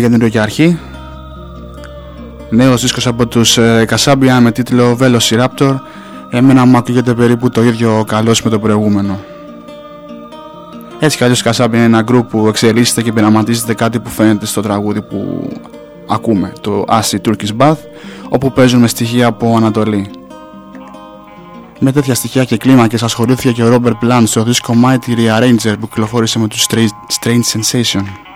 Κάτι για την αρχή. Νέος δίσκος από τους ε, με τίτλο Velociraptor. Εμένα μου ακούγεται περίπου το ίδιο καλός με το προηγούμενο. Έτσι κι αλλιώς Kasabian είναι ένα γκρουπ που εξελίσσεται και πειραματίζεται κάτι που φαίνεται στο τραγούδι που ακούμε, το Acid Turkish Bath, όπου παίζουν με στοιχεία από Ανατολή. Με τέτοια στοιχεία και κλίμακες ασχολήθηκε και ο Robert Plant στο δίσκο Mighty Rearranger που κυκλοφόρησε με τους Strange Sensation.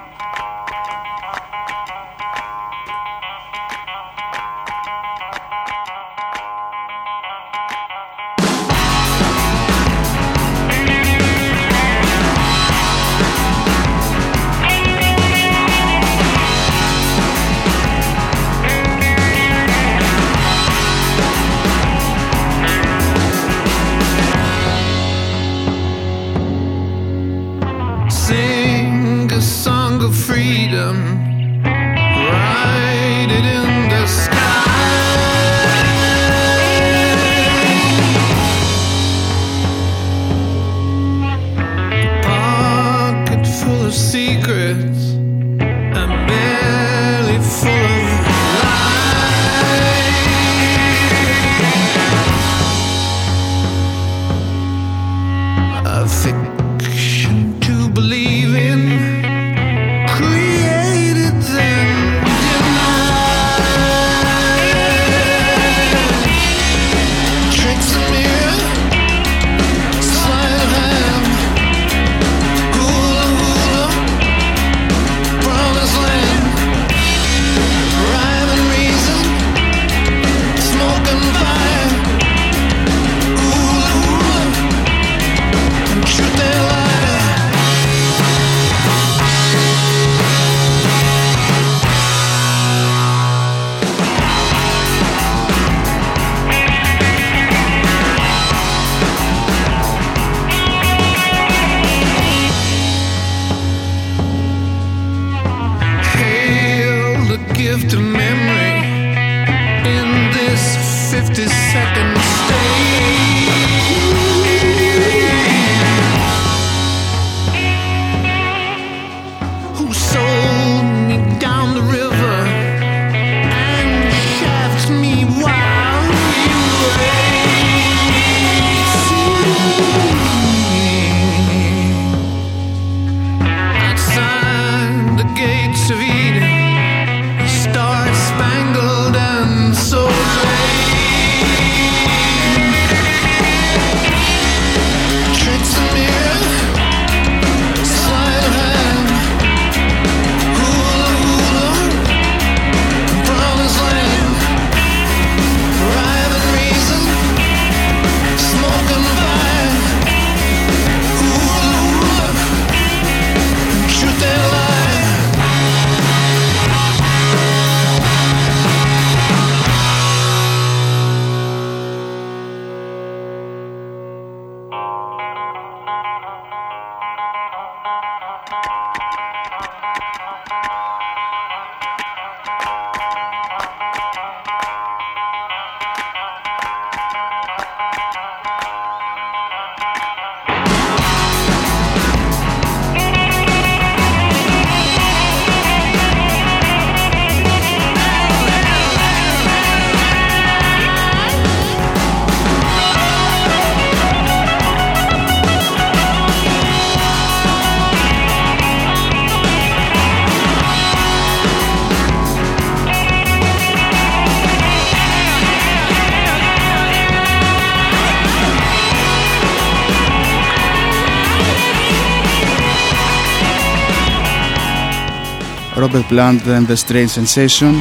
Robert Plant and the Strange Sensation.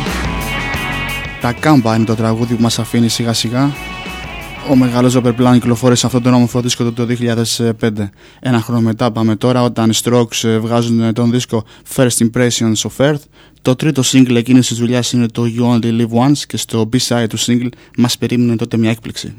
Τα κάμπα είναι το τραγούδι που μας αφήνει σιγά σιγά. Ο μεγάλος Robert Plant κυκλοφόρησε αυτό το όμορφο δίσκο το 2005 Ένα χρόνο μετά πάμε τώρα όταν οι Strokes ε, βγάζουν τον δίσκο First Impressions of Earth. Το τρίτο single εκείνης της δουλειάς είναι το You Only Live Once και στο B-side του single μας περίμενε τότε μια έκπληξη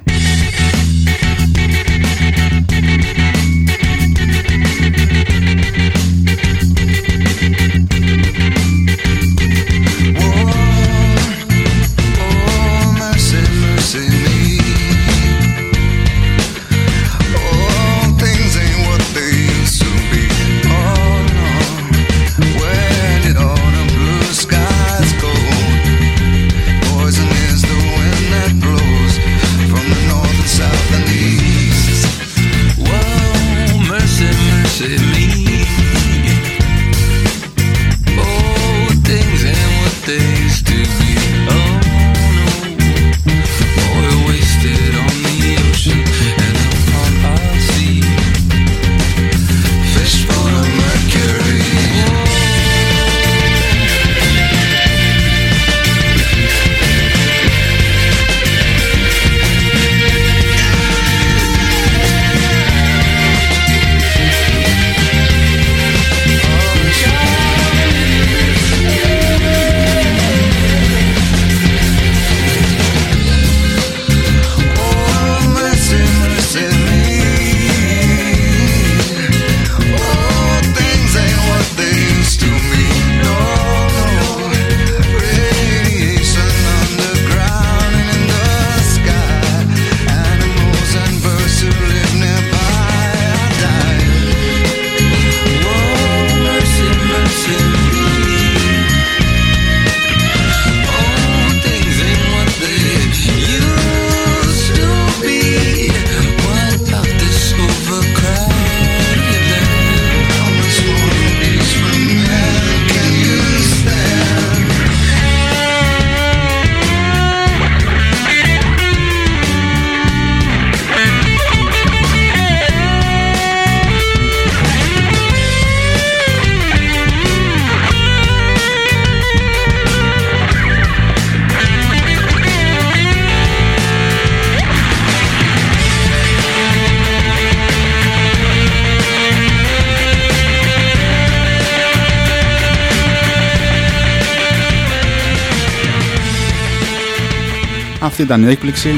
ήταν η έκπληξη.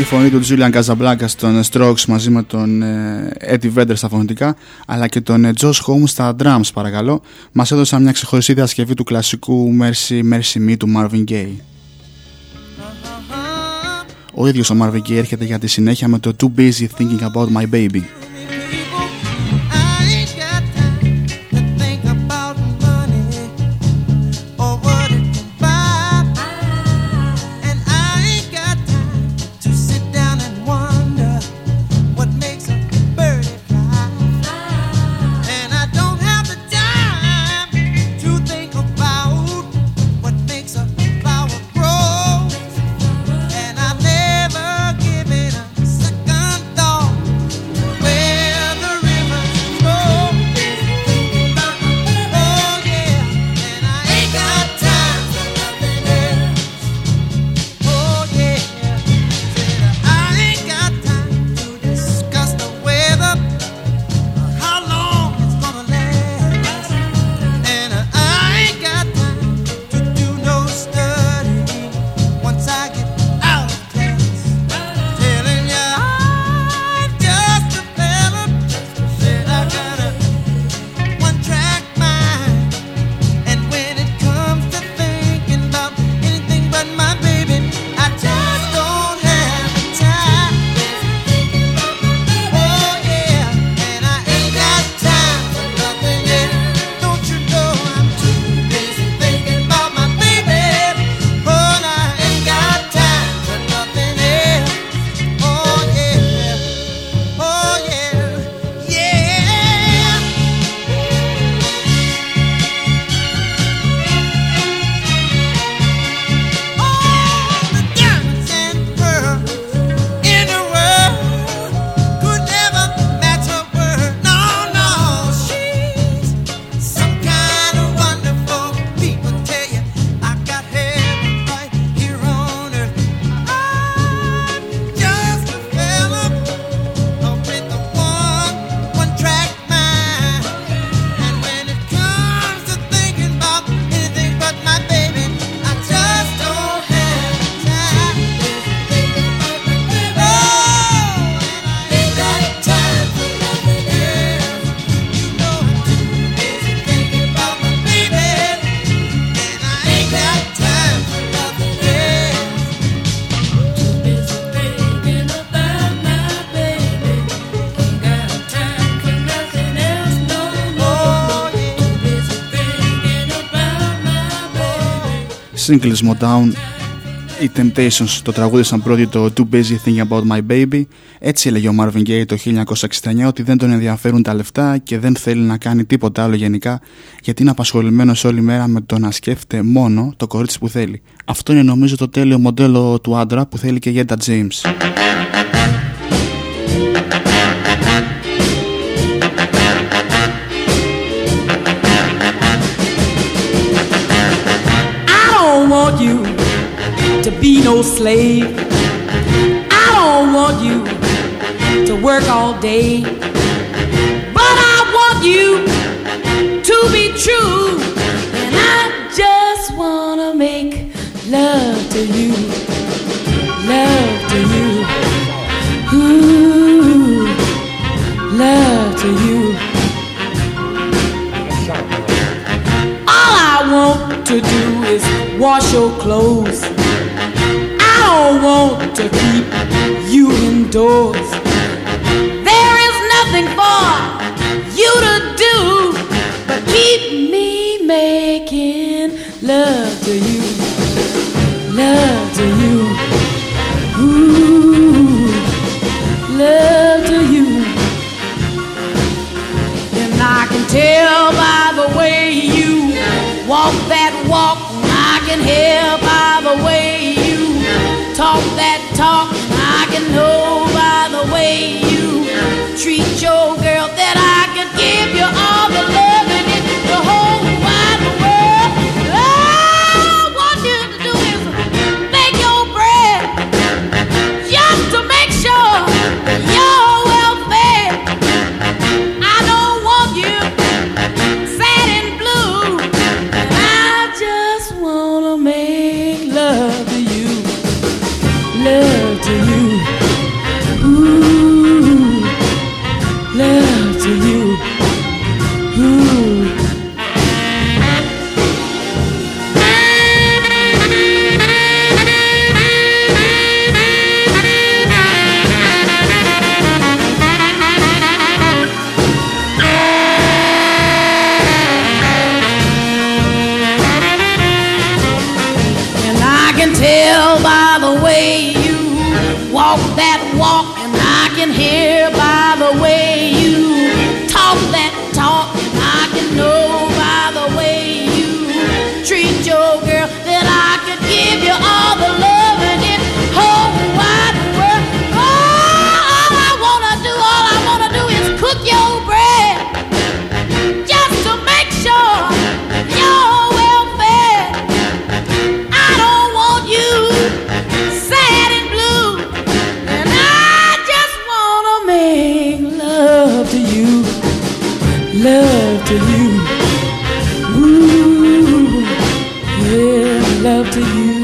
Η φωνή του Julian Casablanca στον Strokes μαζί με τον ε, Eddie Vedder στα φωνητικά αλλά και τον ε, Josh Holmes στα drums παρακαλώ μας έδωσαν μια ξεχωριστή διασκευή του κλασικού Mercy Mercy Me του Marvin Gaye. Ο ίδιος ο Marvin Gaye έρχεται για τη συνέχεια με το Too Busy Thinking About My Baby. Singles Motown οι Temptations το τραγούδισαν πρώτοι το Too Busy Thinking About My Baby. Έτσι έλεγε ο Marvin Gaye το 1969 ότι δεν τον ενδιαφέρουν τα λεφτά και δεν θέλει να κάνει τίποτα άλλο γενικά γιατί είναι απασχολημένος όλη μέρα με το να σκέφτεται μόνο το κορίτσι που θέλει. Αυτό είναι νομίζω το τέλειο μοντέλο του άντρα που θέλει και η Edda James be no slave. I don't want you to work all day. But I want you to be true. And I just want to make love to you. Love to you. Ooh, love to you. To do is wash your clothes. I don't want to keep you indoors. There is nothing for you to do but keep me making love to you. Love to you. Ooh, love to can hear by the way you talk that talk. I can know by the way you treat your love to you.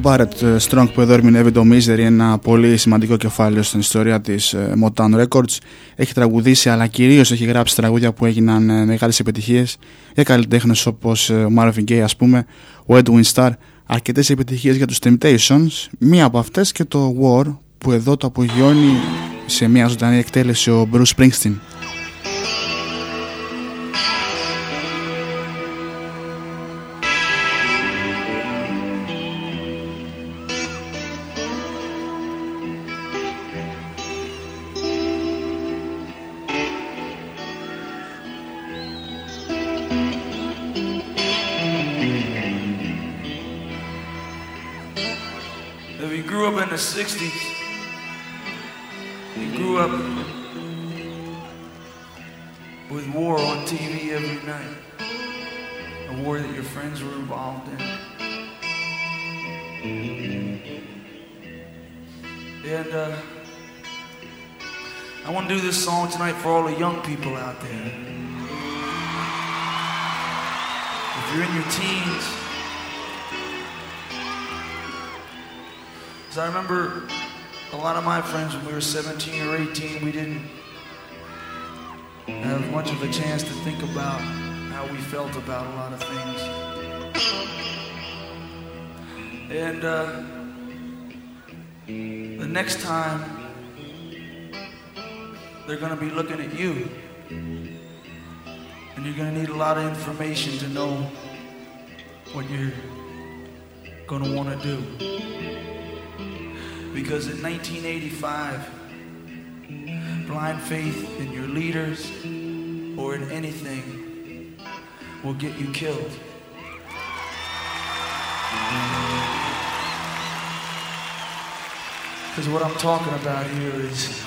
Μπάρετ Strong που εδώ ερμηνεύει το Misery, ένα πολύ σημαντικό κεφάλαιο στην ιστορία της ε, Motown Records. Έχει τραγουδήσει αλλά κυρίως έχει γράψει τραγούδια που έγιναν ε, μεγάλες επιτυχίες για καλλιτέχνες όπως ε, ο Marvin Gaye ας πούμε, ο Edwin Starr, αρκετές επιτυχίες για τους Temptations, μία από αυτές και το War που εδώ το απογειώνει σε μια ζωντανή εκτέλεση ο Bruce Springsteen. for all the young people out there. If you're in your teens, because I remember a lot of my friends when we were 17 or 18, we didn't have much of a chance to think about how we felt about a lot of things. And uh, the next time they're going to be looking at you. And you're going to need a lot of information to know what you're going to want to do. Because in 1985, blind faith in your leaders or in anything will get you killed. Because what I'm talking about here is.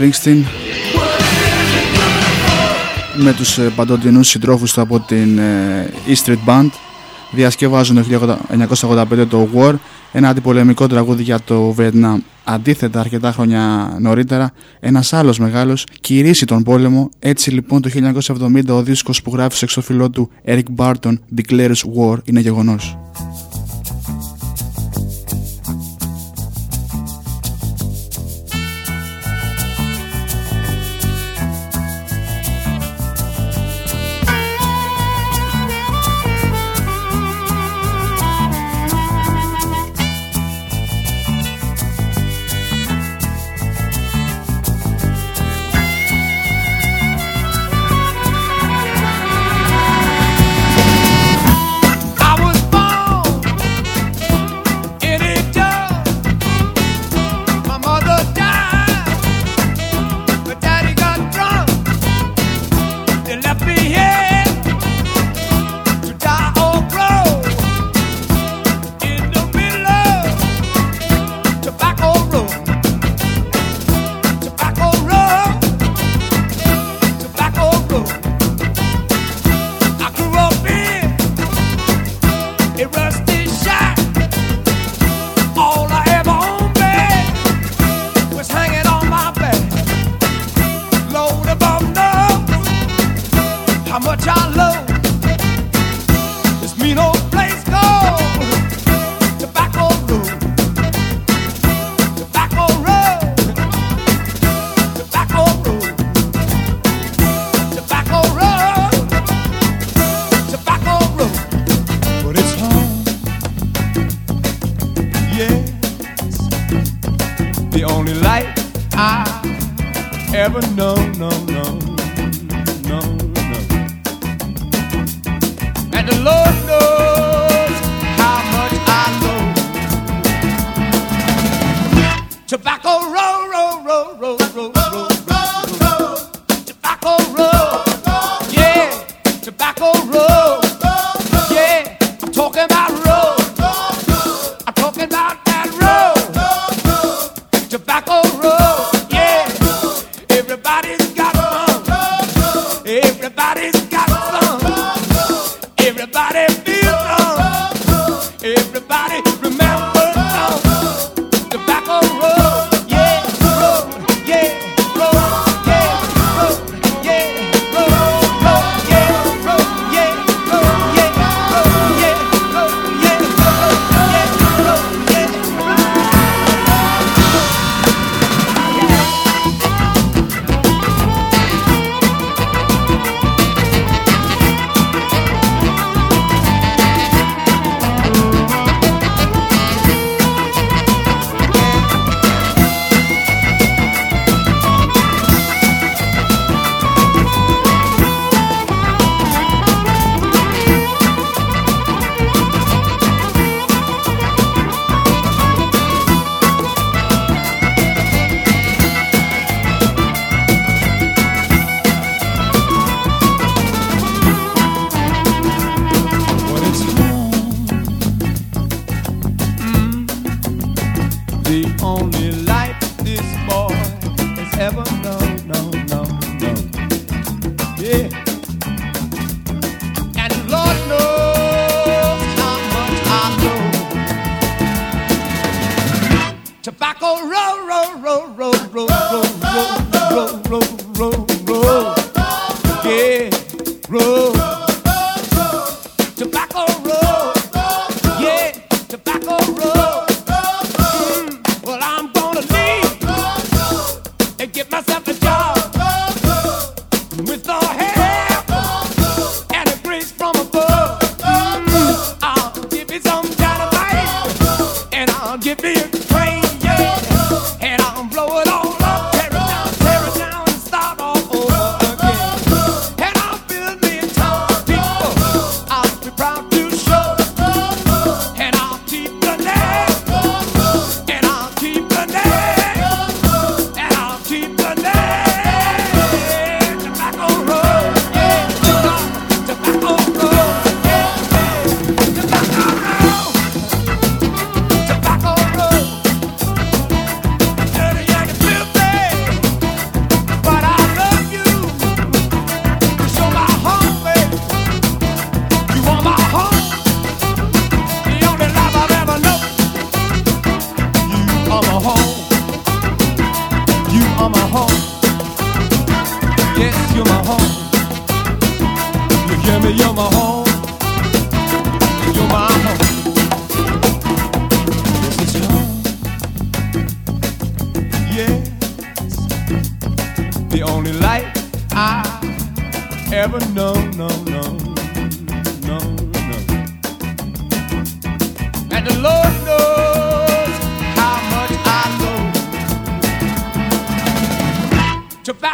Springsteen με τους ε, παντοτινούς συντρόφους του από την ε, E Street Band διασκευάζουν το 1985 το War ένα αντιπολεμικό τραγούδι για το Βιετνάμ. Αντίθετα, αρκετά χρόνια νωρίτερα, ένας άλλος μεγάλος κηρύσσει τον πόλεμο. Έτσι λοιπόν το 1970 ο δίσκος που γράφει σε εξώφυλλό του Eric Barton Declares War είναι γεγονός. ever known, no, no, no, no. At the Lord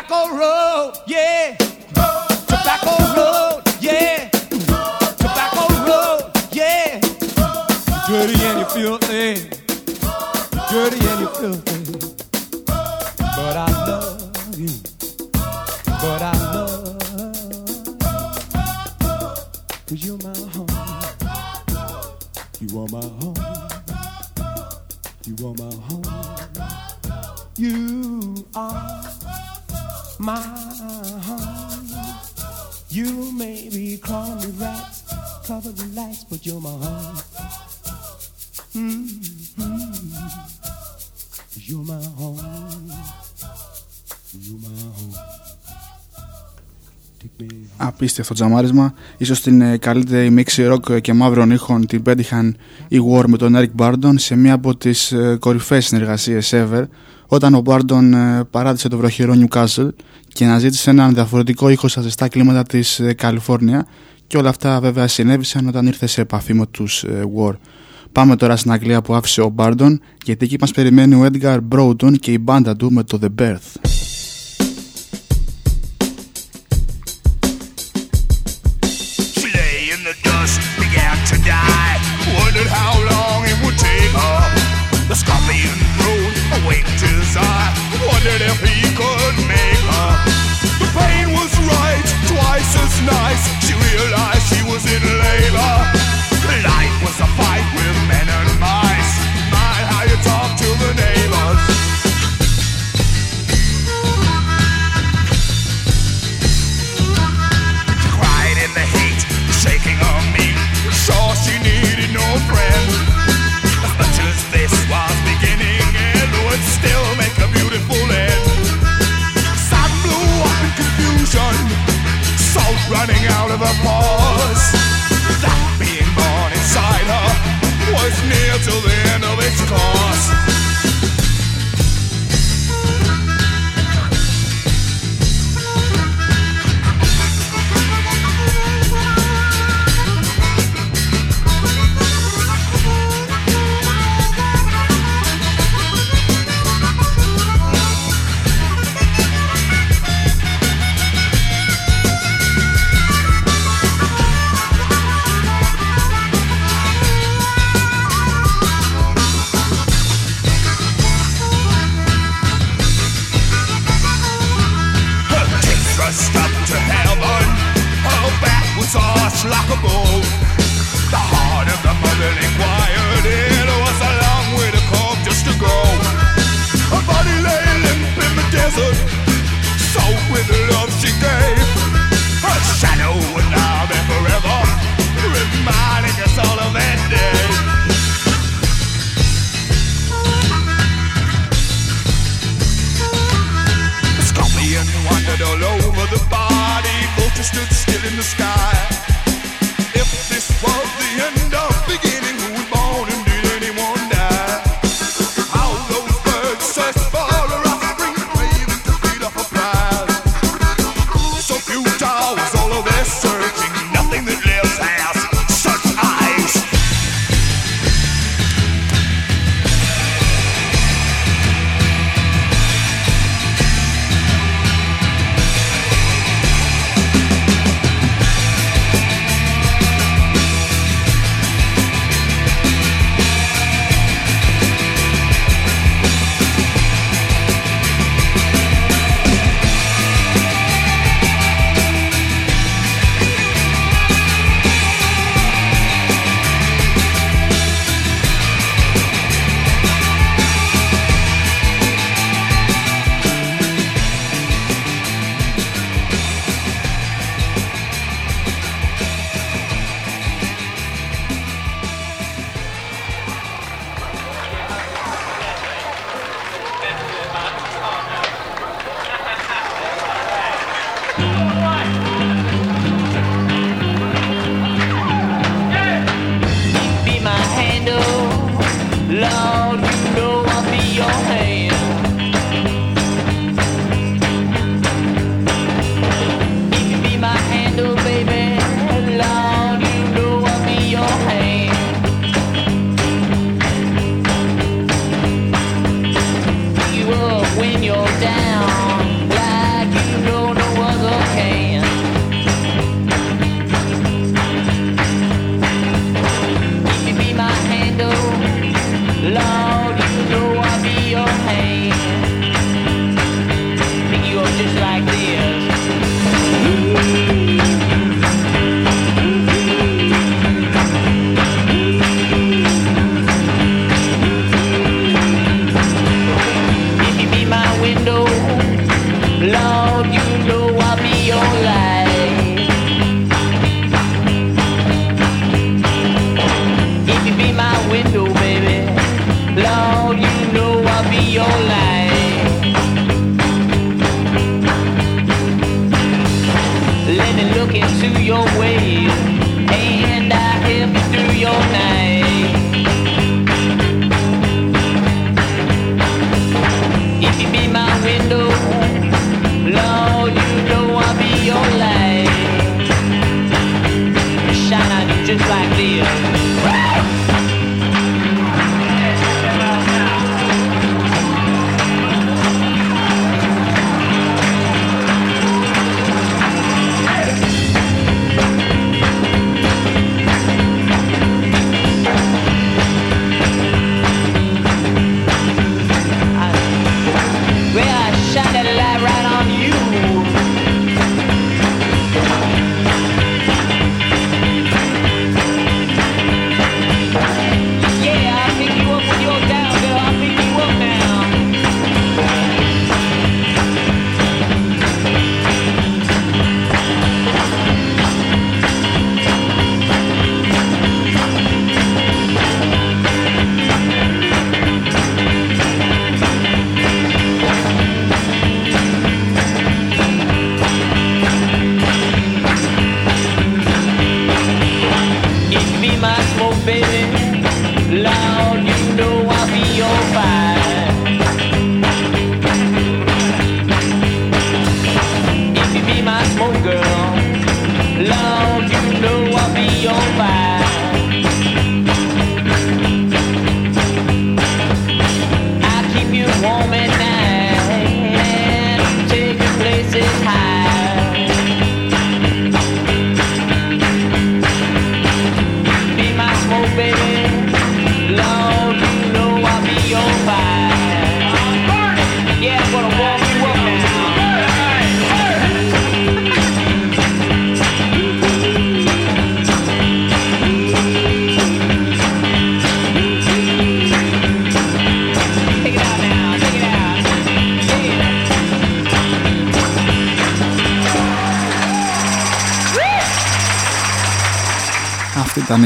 Tobacco Road, yeah. Tobacco τεράστιο αυτό το τζαμάρισμα. Ίσως την ε, καλύτερη μίξη ροκ και μαύρων ήχων την πέτυχαν οι War με τον Eric Bardon σε μία από τις ε, κορυφαίες συνεργασίες ever όταν ο Bardon ε, παράτησε το βροχερό Newcastle και αναζήτησε έναν διαφορετικό ήχο στα ζεστά κλίματα της Καλιφόρνια και όλα αυτά βέβαια συνέβησαν όταν ήρθε σε επαφή με τους War. Πάμε τώρα στην Αγγλία που άφησε ο Bardon γιατί εκεί μας περιμένει ο Edgar Broughton και η μπάντα του με το The Birth.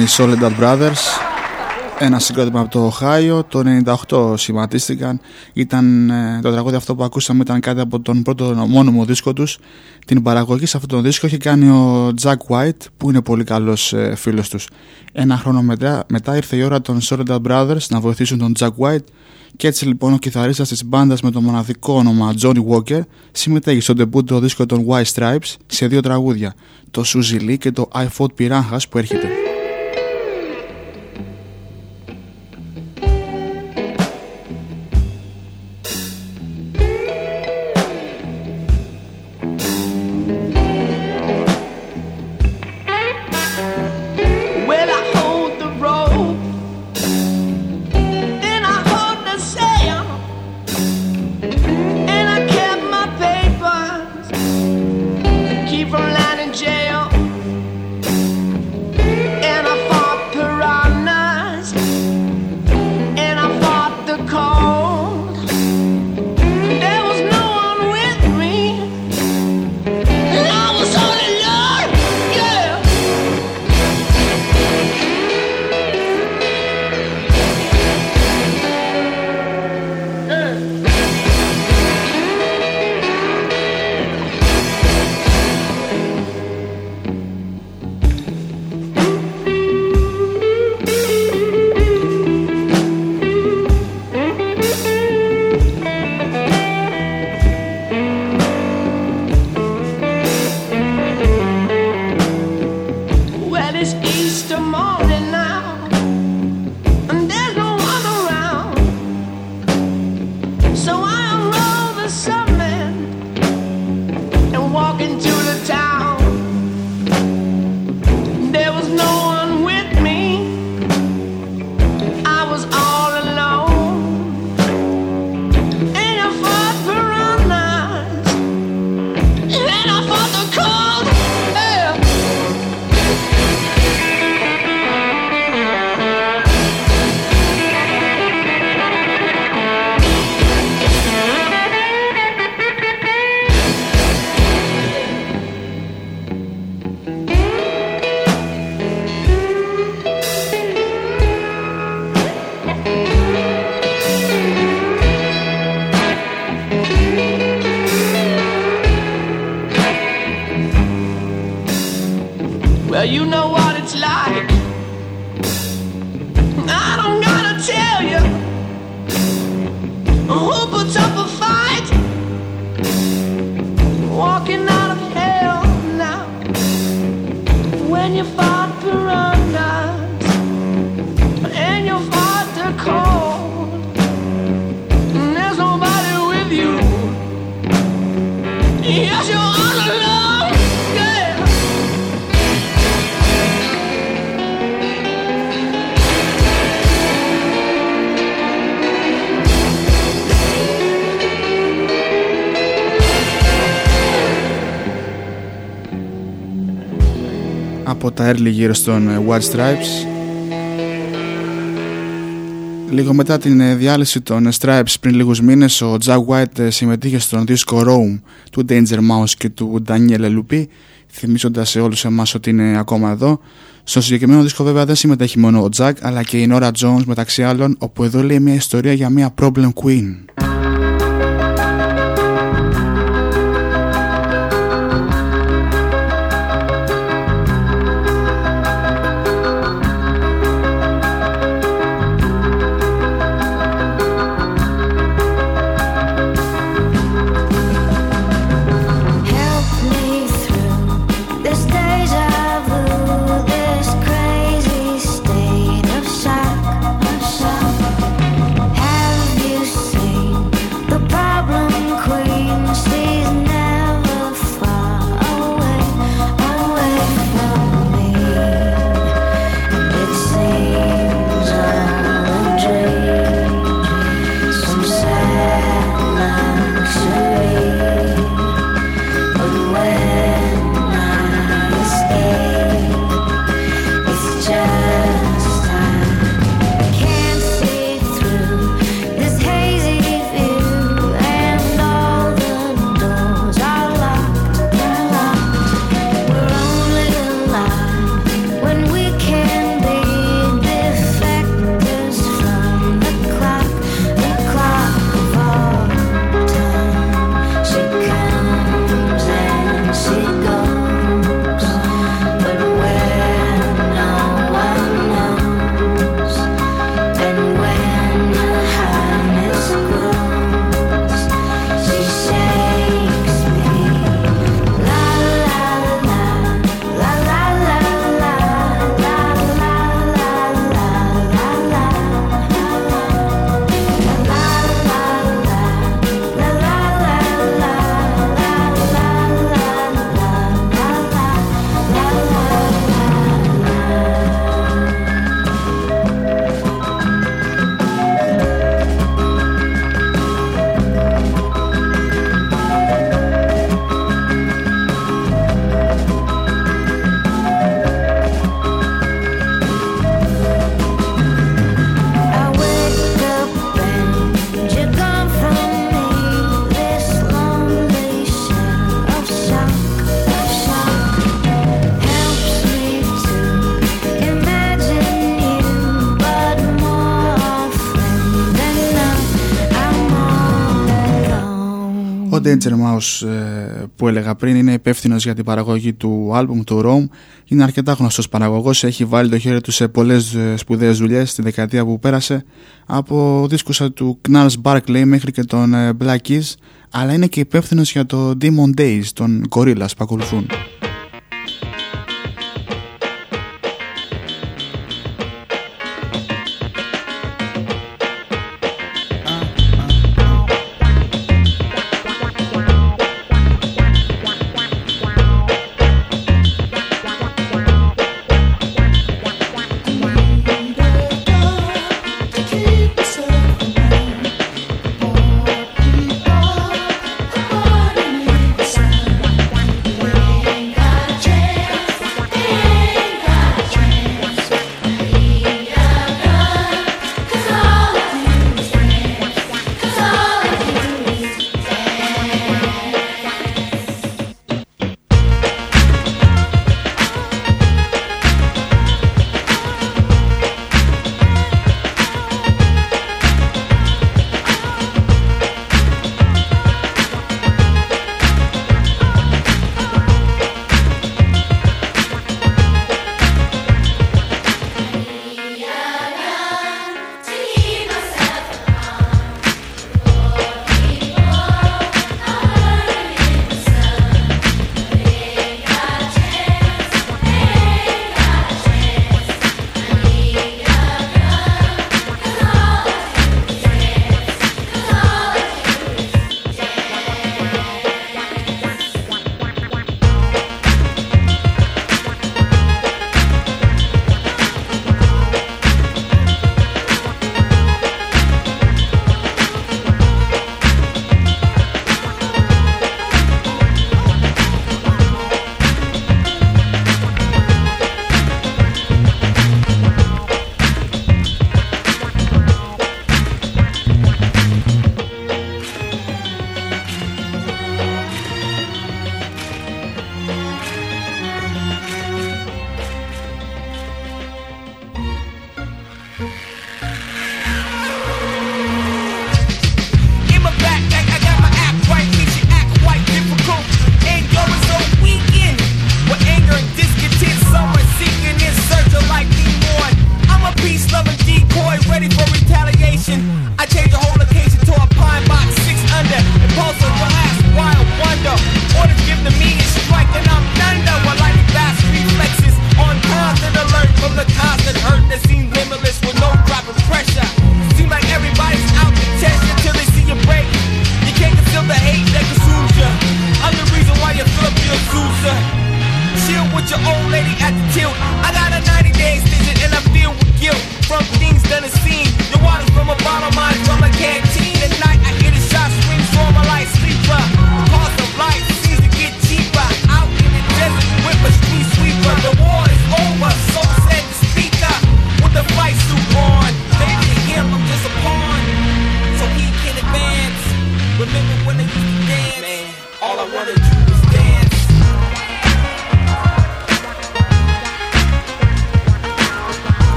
Οι Soledad Brothers. Ένα συγκρότημα από το Οχάιο το 98 σχηματίστηκαν. Ήταν ε, το τραγούδι αυτό που ακούσαμε ήταν κάτι από τον πρώτο μόνιμο δίσκο τους. Την παραγωγή σε αυτόν τον δίσκο έχει κάνει ο Jack White που είναι πολύ καλός ε, φίλος τους. Ένα χρόνο μετά, μετά ήρθε η ώρα των Soledad Brothers να βοηθήσουν τον Jack White. Και έτσι λοιπόν ο κιθαρίστας της μπάντας με το μοναδικό όνομα Johnny Walker συμμετέχει στο το δίσκο των White Stripes σε δύο τραγούδια το Suzy Lee και το I Fought Piranhas που έρχεται. Τα early γύρω στον ε, White Stripes Λίγο μετά την ε, διάλυση των ε, Stripes πριν λίγους μήνες ο Jack White συμμετείχε στον δίσκο Rome του Danger Mouse και του Daniel Lupi θυμίζοντας σε όλους εμάς ότι είναι ακόμα εδώ. Στο συγκεκριμένο δίσκο βέβαια δεν συμμετέχει μόνο ο Jack αλλά και η Nora Jones μεταξύ άλλων όπου εδώ λέει μια ιστορία για μια problem queen Danger Mouse ε, που έλεγα πριν είναι υπεύθυνος για την παραγωγή του άλμπουμ του Rome. Είναι αρκετά γνωστός παραγωγός, έχει βάλει το χέρι του σε πολλές ε, σπουδαίες δουλειές τη δεκαετία που πέρασε από δίσκους του Knarls Barkley μέχρι και τον ε, Black Keys αλλά είναι και υπεύθυνος για το Demon Days των Gorillaz που ακολουθούν.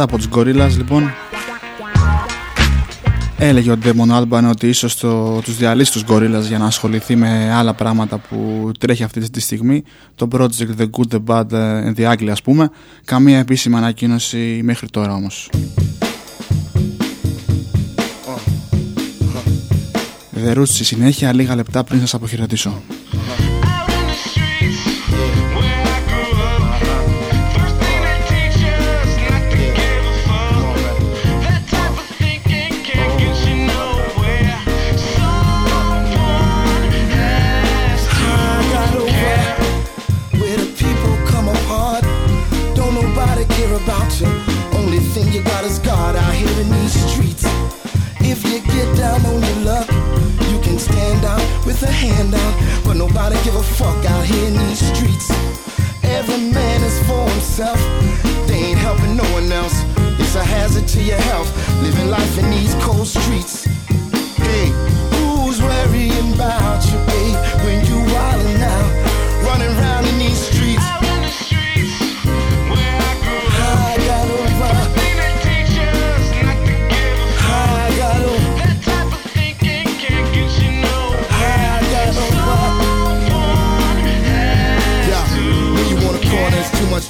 Αυτά από τους Gorillaz λοιπόν. Έλεγε ο Demon Alban ότι ίσως το, τους διαλύσει τους Gorillaz για να ασχοληθεί με άλλα πράγματα που τρέχει αυτή τη στιγμή. Το project The Good, The Bad and The Ugly ας πούμε. Καμία επίσημη ανακοίνωση μέχρι τώρα όμως. The Roots στη συνέχεια λίγα λεπτά πριν σας αποχαιρετήσω nobody give a fuck out here in these streets. Every man is for himself, they ain't helping no one else. It's a hazard to your health, living life in these cold streets. Hey, who's worrying about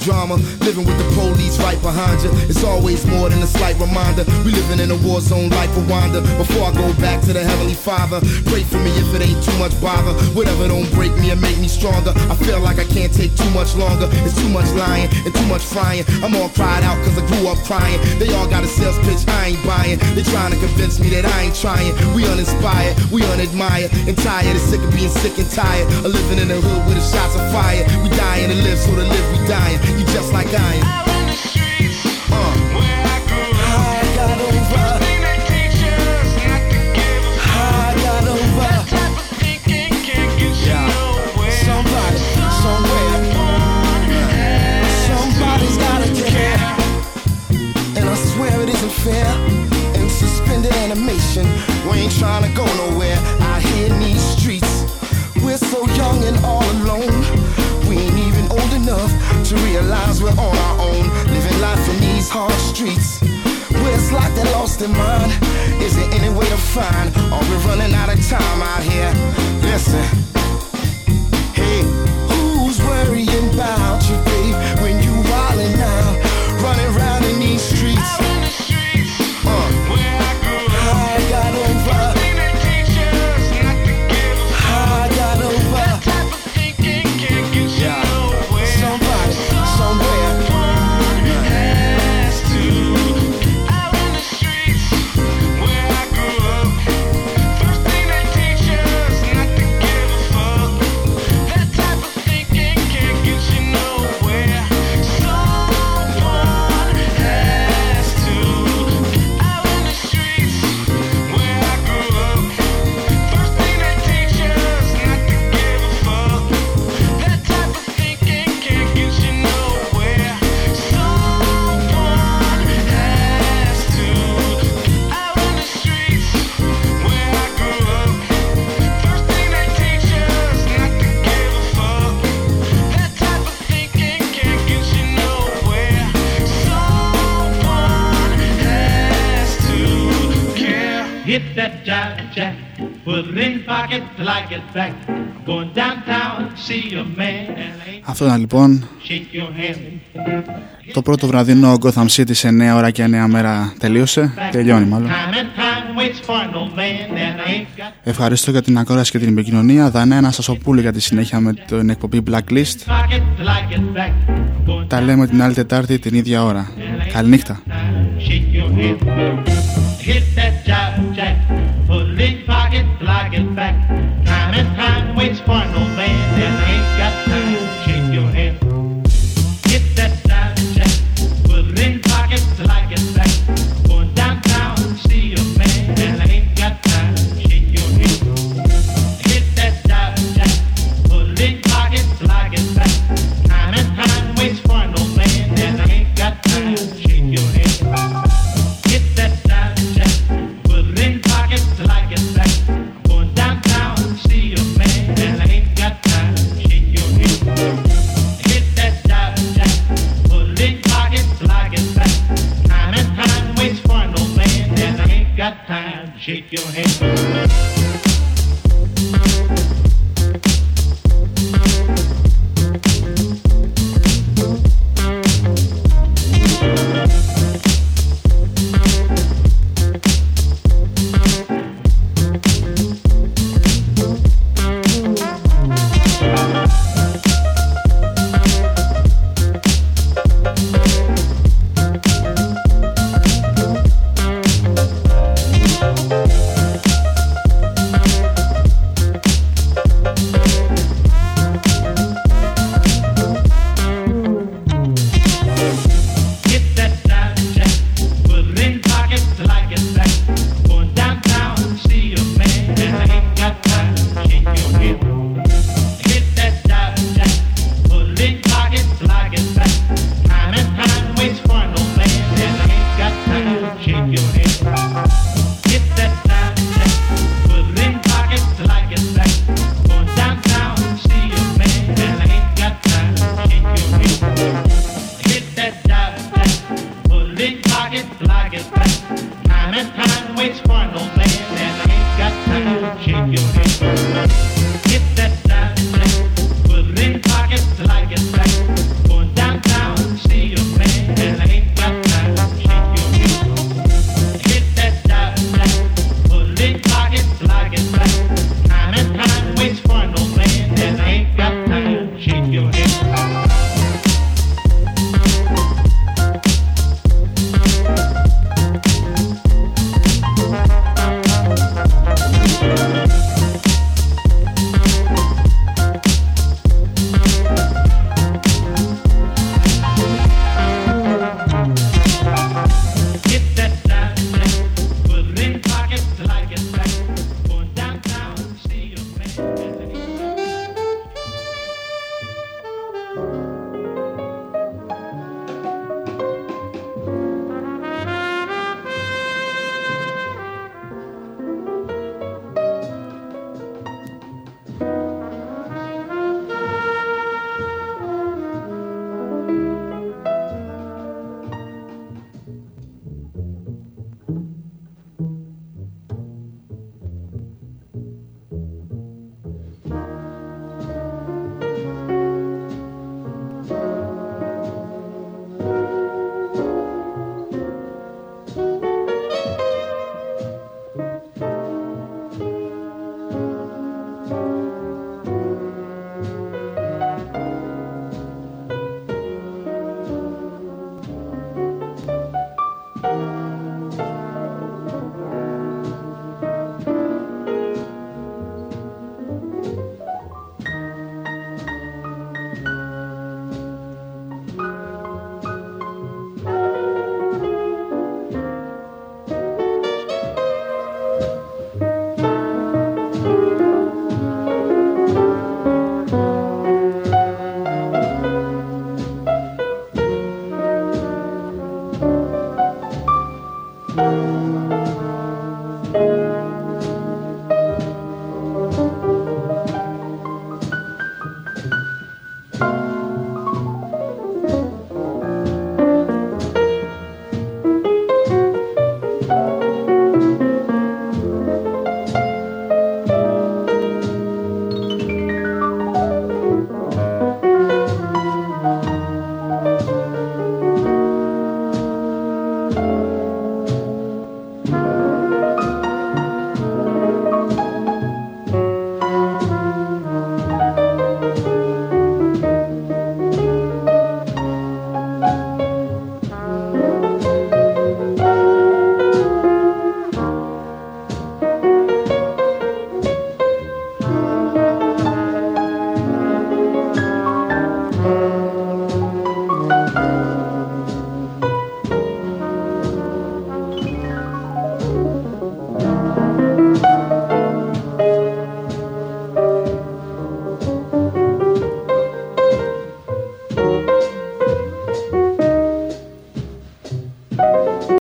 mama. Living with the police right behind you. It's always more than a slight reminder. We living in a war zone like Rwanda. Before I go back to the Heavenly Father, pray for me if it ain't too much bother. Whatever don't break me and make me stronger. I feel like I can't take too much longer. It's too much lying and too much frying. I'm all cried out cause I grew up crying. They all got a sales pitch I ain't buying. They trying to convince me that I ain't trying. We uninspired, we unadmired, and tired. Of sick of being sick and tired. Of living in the hood with the shots of fire. We dying to live, so to live we dying. You just like I am. Uh. I got over. I got over. Yeah. Somebody, somewhere. Somebody's gotta care. And I swear it isn't fair. In suspended animation, we ain't trying to go nowhere. Out here in these streets, we're so young and all alone. To realize we're on our own. Living life in these hard streets. Where it's like they're lost in mind. Is there any way to find? Are we running out of time out here? Listen. Hey, who's worrying about you, babe? When you wildin' out, running around in these streets. Αυτό ήταν λοιπόν shake your hand. το πρώτο βραδινό Gotham City σε 9 ώρα και 9 μέρα τελείωσε. Τελειώνει μάλλον. Time and time waits for no man that ain't got Ευχαριστώ για την ακρόαση και την επικοινωνία. Δανένα Σασοπούλη για τη συνέχεια με την εκπομπή Blacklist. pocket till I get back. Going Τα λέμε την άλλη Τετάρτη την ίδια ώρα. Καληνύχτα. back, fact. Time and time waits for no man.